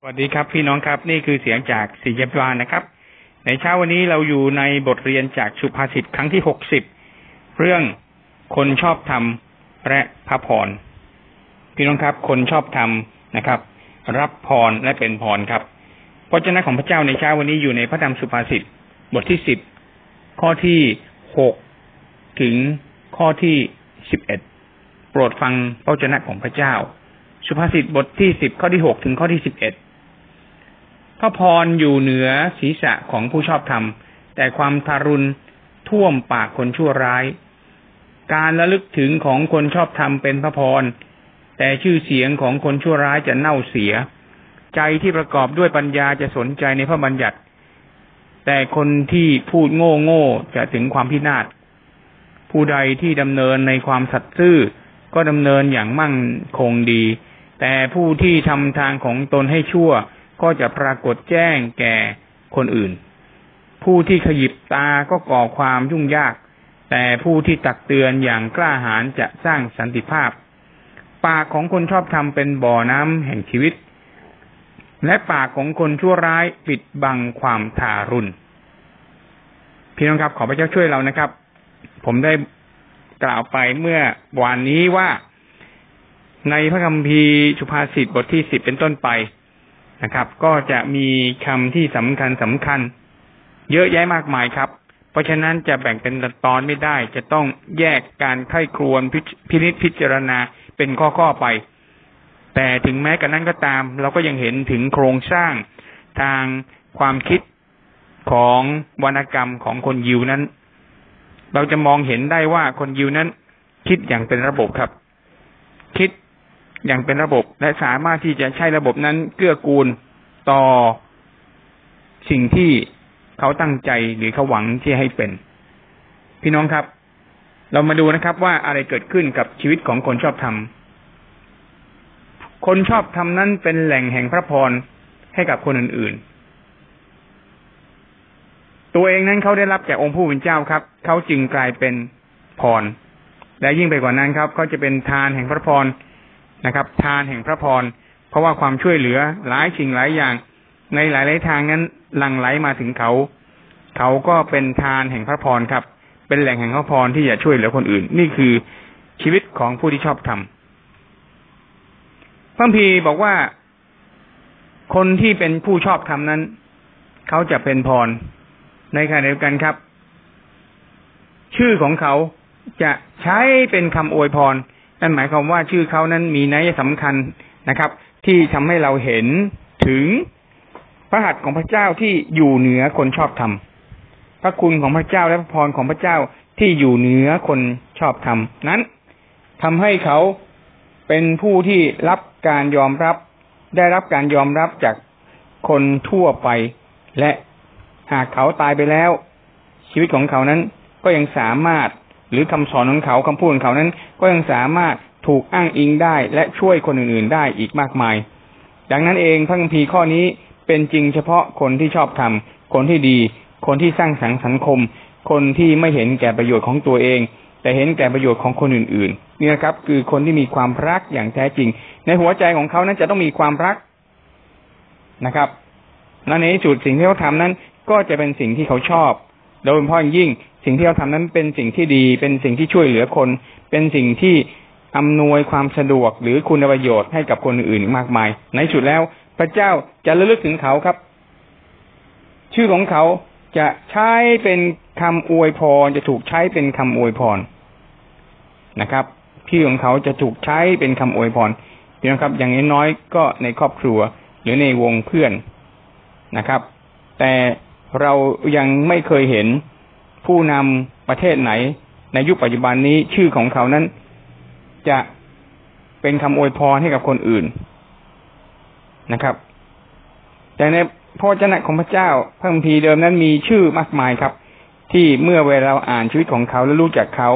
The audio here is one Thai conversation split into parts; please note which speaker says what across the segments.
Speaker 1: สวัสดีครับพี่น้องครับนี่คือเสียงจากศิยบาลนะครับ ในเช้าวันนี้เราอยู่ในบทเรียนจากสุภาษิตครั้งที่หกสิบเรื่องคนชอบธรรมและพระพรพี่น้องครับ คนชอบธรรมนะครับ รับพรและเป็นพรครับพระเจ้าของพระเจ้าในเช้าวันนี้อยู่ในพระธรรมสุภาษิตบทที่สิบข้อที่หกถึงข้อที่สิบเอ็ดโปรดฟังพระเจ้าของพระเจ้า สุภาษิตบทที่สิบข้อที่หกถึงข้อที่สิบเอ็ด พระพรอยู่เหนือศีรษะของผู้ชอบธรรม แต่ความทารุณท่วมปากคนชั่วร้าย การระลึกถึงของคนชอบธรรมเป็นพระพร แต่ชื่อเสียงของคนชั่วร้ายจะเน่าเสีย ใจที่ประกอบด้วยปัญญาจะสนใจในพระบัญญัติ แต่คนที่พูดโง่โง่จะถึงความพินาศ ผู้ใดที่ดำเนินในความสัตย์ซื่อ ก็ดำเนินอย่างมั่งคงดี แต่ผู้ที่ทำทางของตนให้ชั่ว ก็จะปรากฏแจ้งแก่คนอื่น ผู้ที่ขยิบตาก็ก่อความยุ่งยาก แต่ผู้ที่ตักเตือนอย่างกล้าหาญจะสร้างสันติภาพ ปากของคนชอบทำเป็นบ่อน้ำแห่งชีวิต และปากของคนชั่วร้ายปิดบังความทารุณพี่น้องครับ ขอพระเจ้าช่วยเรานะครับ ผมได้กล่าวไปเมื่อวานนี้ว่าในพระคัมภีร์สุภาษิตบทที่สิบเป็นต้นไป นะครับ ก็จะมีคำที่สำคัญสำคัญ เยอะแยะมากมายครับ เพราะฉะนั้นจะแบ่งเป็นตอนไม่ได้ จะต้องแยกการไข้ครวนพินิจพิจารณาเป็นข้อๆไป แต่ถึงแม้กันนั้นก็ตาม เราก็ยังเห็นถึงโครงสร้างทางความคิดของวรรณกรรมของคนยิวนั้น เราจะมองเห็นได้ว่าคนยิวนั้น คิดอย่างเป็นระบบครับ คิด อย่างเป็นระบบและสามารถที่จะใช้ระบบนั้นเกื้อกูลต่อสิ่งที่เขาตั้งใจหรือเขาหวังที่ให้เป็น พี่น้องครับ เรามาดูนะครับว่าอะไรเกิดขึ้นกับชีวิตของคนชอบธรรมคนชอบธรรมนั้นเป็นแหล่งแห่งพระพรให้กับคนอื่นๆ ตัวเองนั้นเขาได้รับจากองค์ผู้เป็นเจ้าครับ เขาจึงกลายเป็นพร และยิ่งไปกว่านั้นครับ เขาจะเป็นทานแห่งพระพร นะครับ ทานแห่งพระพร เพราะว่าความช่วยเหลือหลายสิ่งหลายอย่าง ในหลายๆทางนั้นหลั่งไหลมาถึงเขา เขาก็เป็นทานแห่งพระพรครับ เป็นแหล่งแห่งพระพรที่จะช่วยเหลือคนอื่น นี่คือชีวิตของผู้ที่ชอบทำพระพีบอกว่าคนที่เป็นผู้ชอบทำนั้น เขาจะเป็นพรในขณะเดียวกันครับ ชื่อของเขาจะใช้เป็นคำอวยพร นั่นหมายความว่าชื่อเขานั้นมีนัยสำคัญนะครับ ที่ทำให้เราเห็นถึงพระหัตถ์ของพระเจ้าที่อยู่เหนือคนชอบธรรมพระคุณของพระเจ้าและพระพรของพระเจ้าที่อยู่เหนือคนชอบธรรมนั้นทำให้เขาเป็นผู้ที่รับการยอมรับ ได้รับการยอมรับจากคนทั่วไป และหากเขาตายไปแล้ว ชีวิตของเขานั้นก็ยังสามารถ หรือคำสอนของเขาคำพูดของเขานั้น ก็ยังสามารถถูกอ้างอิงได้และช่วยคนอื่นๆได้อีกมากมาย ดังนั้นเองพระคัมภีร์ข้อนี้เป็นจริงเฉพาะคนที่ชอบทำคนที่ดี คนที่สร้างสรรค์สังคม คนที่ไม่เห็นแก่ประโยชน์ของตัวเอง แต่เห็นแก่ประโยชน์ของคนอื่นๆนี่นะครับ คือคนที่มีความรักอย่างแท้จริง ในหัวใจของเขานั้นจะต้องมีความรักนะครับและในจุดสิ่งที่เขาทำนั้น ก็จะเป็นสิ่งที่เขาชอบ โดยเฉพาะยิ่ง สิ่งที่เราทำนั้นเป็นสิ่งที่ดี เป็นสิ่งที่ช่วยเหลือคน เป็นสิ่งที่อำนวยความสะดวกหรือคุณประโยชน์ให้กับคนอื่นมากมาย ในสุดแล้ว พระเจ้าจะระลึกถึงเขาครับ ชื่อของเขาจะใช้เป็นคำอวยพร จะถูกใช้เป็นคำอวยพรนะครับชื่อของเขาจะถูกใช้เป็นคำอวยพรพี่น้องครับ อย่างน้อยก็ในครอบครัว หรือในวงเพื่อนนะครับ แต่เรายังไม่เคยเห็น ผู้นำประเทศไหน ในยุคปัจจุบันนี้ชื่อของเขานั้น จะเป็นคำอวยพรให้กับคนอื่นนะครับ แต่ในพระเจ้าของพระเจ้าพระคัมภีร์เดิมนั้นมีชื่อมากมายครับ ที่เมื่อเวลาอ่านชีวิตของเขาและรู้จักเขา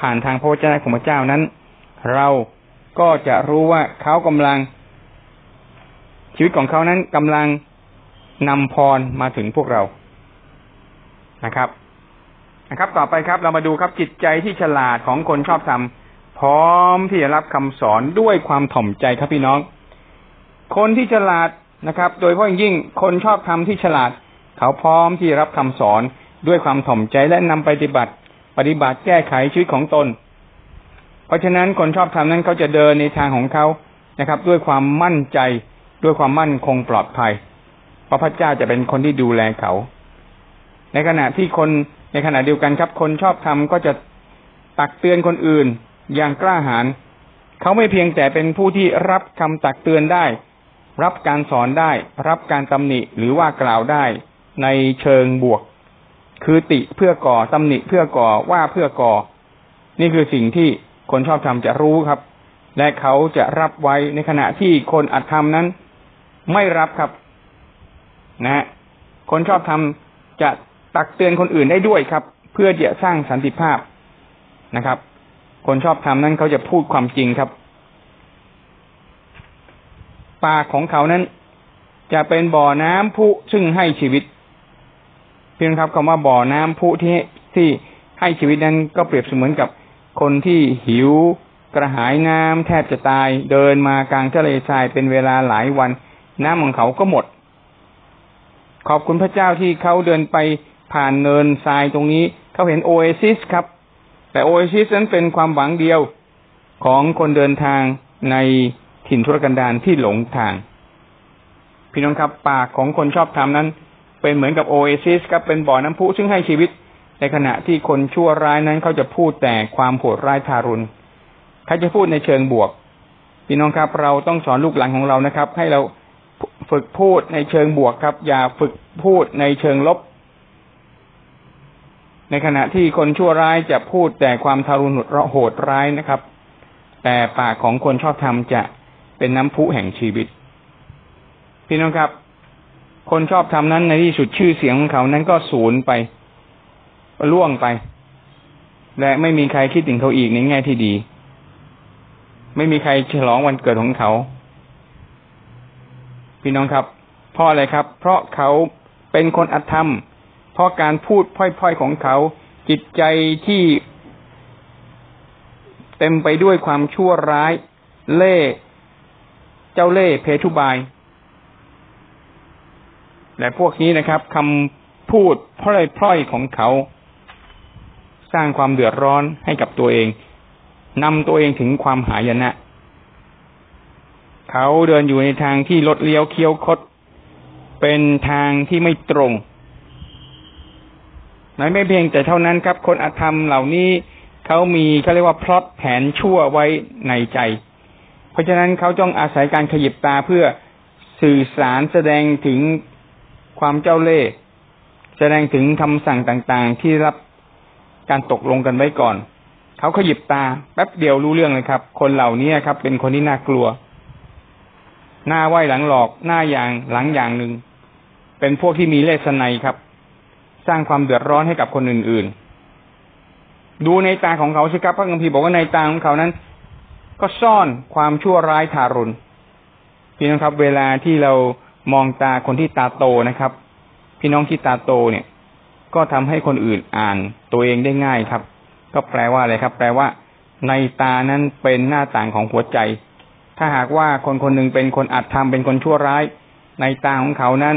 Speaker 1: ผ่านทางพระเจ้าของพระเจ้านั้น เราก็จะรู้ว่าเขากำลัง ชีวิตของเขานั้นกำลังนำพรมาถึงพวกเรานะครับ นะครับ ต่อไปครับ เรามาดูครับจิตใจที่ฉลาดของคนชอบทำพร้อมที่จะรับคำสอนด้วยความถ่อมใจครับพี่น้อง คนที่ฉลาดนะครับ โดยเฉพาะยิ่งคนชอบทำที่ฉลาด เขาพร้อมที่รับคำสอนด้วยความถ่อมใจและนำปฏิบัติ ปฏิบัติแก้ไขชีวิตของตน เพราะฉะนั้นคนชอบทำนั้นเขาจะเดินในทางของเขานะครับ ด้วยความมั่นใจด้วยความมั่นคงปลอดภัย เพราะพระเจ้าจะเป็นคนที่ดูแลเขา ในขณะที่คน ในขณะเดียวกันครับ คนชอบทำก็จะตักเตือนคนอื่น อย่างกล้าหาญเขาไม่เพียงแต่เป็นผู้ที่รับคำตักเตือนได้ รับการสอนได้ รับการตำหนิหรือว่ากล่าวได้ในเชิงบวก คือติเพื่อก่อตำหนิเพื่อก่อว่าเพื่อก่อ นี่คือสิ่งที่คนชอบทำจะรู้ครับ และเขาจะรับไว้ในขณะที่คนอัดทำนั้น ไม่รับครับ นะคนชอบทำจะ ตักเตือนคนอื่นได้ด้วยครับ เพื่อจะสร้างสันติภาพนะครับ คนชอบทำนั้นเขาจะพูดความจริงครับ ปากของเขานั้น จะเป็นบ่อน้ำพุซึ่งให้ชีวิต เพียงครับคำว่าบ่อน้ำพุที่ที่ให้ชีวิตนั้นก็เปรียบเสมือนกับคนที่หิวกระหายน้ำแทบจะตายเดินมากลางทะเลทรายเป็นเวลาหลายวัน น้ำของเขาก็หมด ขอบคุณพระเจ้าที่เขาเดินไป ผ่านเนินทรายตรงนี้ เขาเห็นโอเอซิสครับ แต่โอเอซิสนั้นเป็นความหวังเดียวของคนเดินทางในถิ่นทุรกันดารที่หลงทาง พี่น้องครับ ปากของคนชอบธรรมนั้น เป็นเหมือนกับโอเอซิสครับเป็นบ่อน้ำพุซึ่งให้ชีวิต ในขณะที่คนชั่วร้ายนั้นเขาจะพูดแต่ความโหดร้ายทารุณเขาจะพูดในเชิงบวก พี่น้องครับ เราต้องสอนลูกหลานของเรานะครับ ให้เราฝึกพูดในเชิงบวกครับ อย่าฝึกพูดในเชิงลบ ในขณะที่คนชั่วร้ายจะพูดแต่ความทารุณโหดร้ายนะครับ แต่ปากของคนชอบธรรมจะเป็นน้ำพุแห่งชีวิต พี่น้องครับ คนชอบทำนั้นในที่สุดชื่อเสียงของเขานั้นก็สูญไปล่วงไป และไม่มีใครคิดถึงเขาอีกในแง่ที่ดี ไม่มีใครฉลองวันเกิดของเขา พี่น้องครับเพราะอะไรครับ เพราะเขาเป็นคนอธรรมเเพราะการพูดพ่อยๆของเขา จิตใจที่เต็มไปด้วยความชั่วร้าย เล่เจ้าเล่เพทุบาย และพวกนี้นะครับคำพูดพร่อยๆของเขา สร้างความเดือดร้อนให้กับตัวเองนำตัวเองถึงความหายนะ เขาเดินอยู่ในทางที่รถเลี้ยวเคี้ยวคด เป็นทางที่ไม่ตรง ไหนไม่เพียงแต่เท่านั้นครับ คนอธรรมเหล่านี้เขามีเขาเรียกว่าพลอตแผนชั่วไว้ในใจ เพราะฉะนั้นเขาต้องอาศัยการขยิบตาเพื่อสื่อสารแสดงถึงความเจ้าเล่ห์แสดงถึงคำสั่งต่างๆ ที่รับการตกลงกันไว้ก่อน เขาขยิบตาแป๊บเดียวรู้เรื่องเลยครับ คนเหล่านี้ครับ เป็นคนที่น่ากลัว หน้าไหวหลังหลอกหน้าอย่างหลังอย่างหนึ่งเป็นพวกที่มีเลสไนครับ สร้างความเดือดร้อนให้กับคนอื่น ๆ ดูในตาของเขาสิครับพระคัมภีร์บอกว่าในตาของเขานั้น ก็ซ่อนความชั่วร้ายทารุณพี่น้องครับ เวลาที่เรามองตาคนที่ตาโตนะครับ พี่น้องที่ตาโตเนี่ย ก็ทำให้คนอื่นอ่านตัวเองได้ง่ายครับ ก็แปลว่าอะไรครับ แปลว่า ในตานั้นเป็นหน้าต่างของหัวใจ ถ้าหากว่าคนคนหนึ่งเป็นคนอัดทำเป็นคนชั่วร้าย ในตาของเขานั้น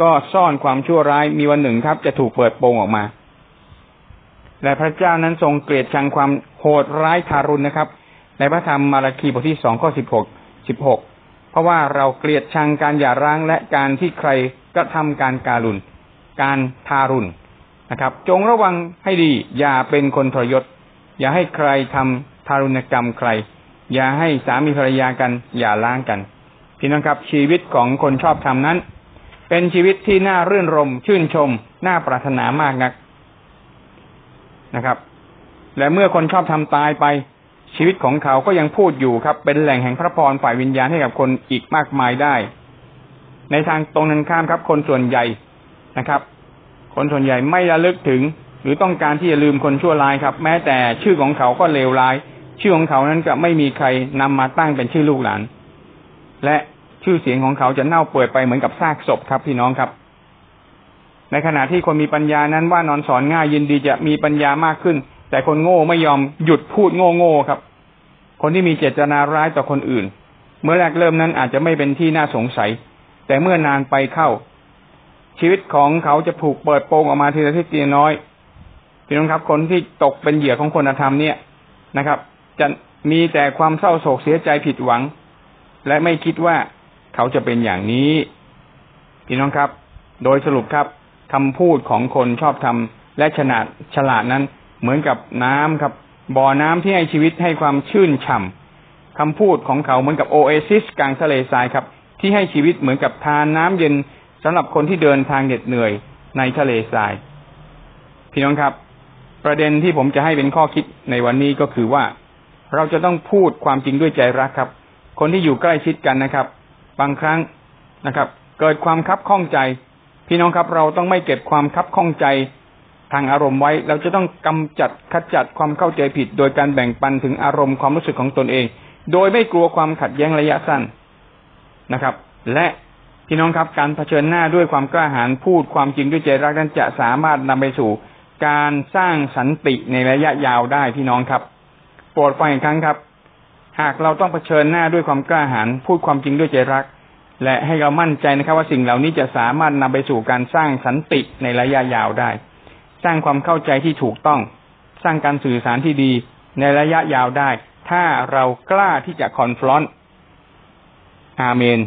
Speaker 1: ก็ซ่อนความชั่วร้ายมีวันหนึ่งครับ จะถูกเปิดโปงออกมา และพระเจ้านั้นทรงเกลียดชังความโหดร้ายทารุณนะครับ ในพระธรรมมาราคีบทที่สองข้อสิบหกสิบหกเพราะว่าเราเกลียดชังการหย่าร้างและการที่ใครกระทำการการุณการทารุณนะครับ จงระวังให้ดี อย่าเป็นคนทรยศ อย่าให้ใครทำทารุณกรรมใคร อย่าให้สามีภรรยากัน อย่าล้างกันพี่น้องครับชีวิตของคนชอบทำนั้น เป็นชีวิตที่น่ารื่นรม ชื่นชม น่าปรารถนามากนักนะครับ และเมื่อคนชอบทำตายไป ชีวิตของเขาก็ยังพูดอยู่ครับ เป็นแหล่งแห่งพระพรฝ่ายวิญญาณให้กับคนอีกมากมายได้ ในทางตรงนั้นข้ามครับ คนส่วนใหญ่นะครับ คนส่วนใหญ่ไม่ระลึกถึง หรือต้องการที่จะลืมคนชั่วร้ายครับ แม้แต่ชื่อของเขาก็เลวร้าย ชื่อของเขานั้นก็ไม่มีใครนำมาตั้งเป็นชื่อลูกหลาน และ ชื่อเสียงของเขาจะเน่าเปื่อยไปเหมือนกับซากศพครับ พี่น้องครับ ในขณะที่คนมีปัญญานั้นว่านอนสอนง่ายยินดีจะมีปัญญามากขึ้น แต่คนโง่ไม่ยอมหยุดพูดโง่โง่ครับ คนที่มีเจตนาร้ายต่อคนอื่น เมื่อแรกเริ่มนั้นอาจจะไม่เป็นที่น่าสงสัย แต่เมื่อนานไปเข้า ชีวิตของเขาจะถูกเปิดโปงออกมาทีละทีทีน้อยพี่น้องครับ คนที่ตกเป็นเหยื่อของคนธรรมเนี่ยนะครับ จะมีแต่ความเศร้าโศกเสียใจผิดหวัง และไม่คิดว่า เขาจะเป็นอย่างนี้พี่น้องครับ โดยสรุปครับคำพูดของคนชอบทำและฉลาดฉลาดนั้น เหมือนกับน้ำครับ บ่อน้ำที่ให้ชีวิตให้ความชื่นฉ่ำคำพูดของเขาเหมือนกับโอเอซิสกลางทะเลทรายครับ ที่ให้ชีวิตเหมือนกับทานน้ำเย็นสำหรับคนที่เดินทางเหน็ดเหนื่อยในทะเลทราย พี่น้องครับ ประเด็นที่ผมจะให้เป็นข้อคิดในวันนี้ก็คือว่า เราจะต้องพูดความจริงด้วยใจรักครับ คนที่อยู่ใกล้ชิดกันนะครับ บางครั้งนะครับ เกิดความคับข้องใจ พี่น้องครับเราต้องไม่เก็บความคับข้องใจทางอารมณ์ไว้ เราจะต้องกำจัดขจัดความเข้าใจผิด โดยการแบ่งปันถึงอารมณ์ความรู้สึกของตนเอง โดยไม่กลัวความขัดแย้งระยะสั้นนะครับ และพี่น้องครับการเผชิญหน้าด้วยความกล้าหาญพูดความจริงด้วยใจรักนั้นจะสามารถนำไปสู่ การสร้างสันติในระยะยาวได้พี่น้องครับ โปรดฟังอีกครั้งครับ หากเราต้องเผชิญหน้าด้วยความกล้าหาญพูดความจริงด้วยใจรัก และให้เรามั่นใจนะครับ ว่าสิ่งเหล่านี้จะสามารถนำไปสู่การสร้างสันติในระยะยาวได้ สร้างความเข้าใจที่ถูกต้อง สร้างการสื่อสารที่ดีในระยะยาวได้ ถ้าเรากล้าที่จะคอนฟลอนต์อาเมน